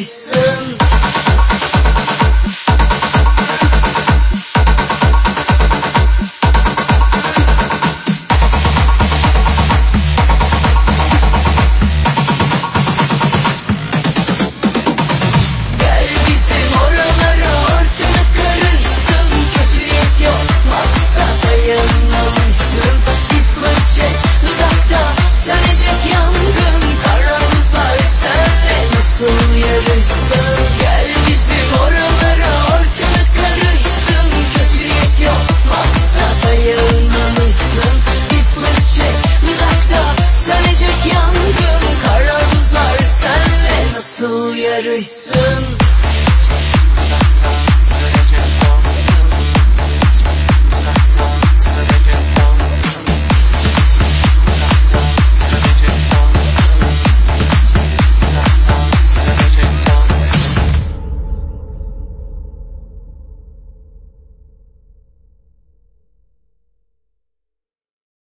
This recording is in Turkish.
nasıl nasıl yarışsın